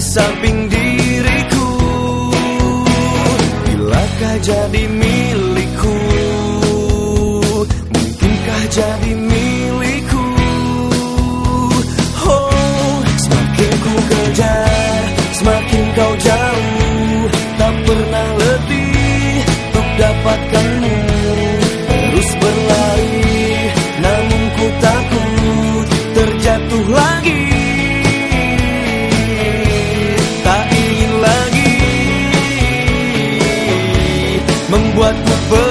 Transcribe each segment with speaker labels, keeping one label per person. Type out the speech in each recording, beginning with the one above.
Speaker 1: di samping diriku. Bilakah jadi milik what the bird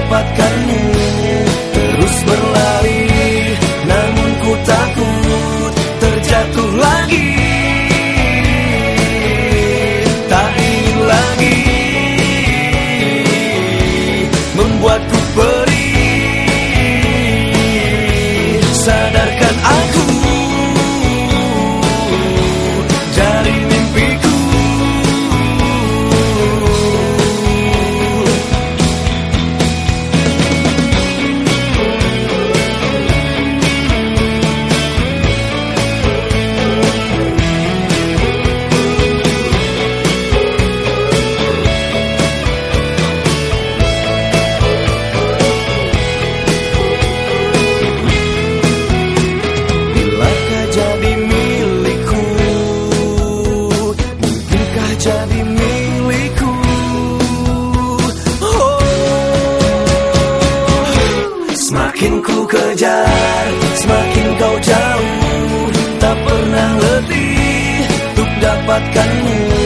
Speaker 1: mendapatkanmu Terus berlari Namun ku takut terjatuh lagi. Semakin kau jauh Tak pernah letih Untuk dapatkanmu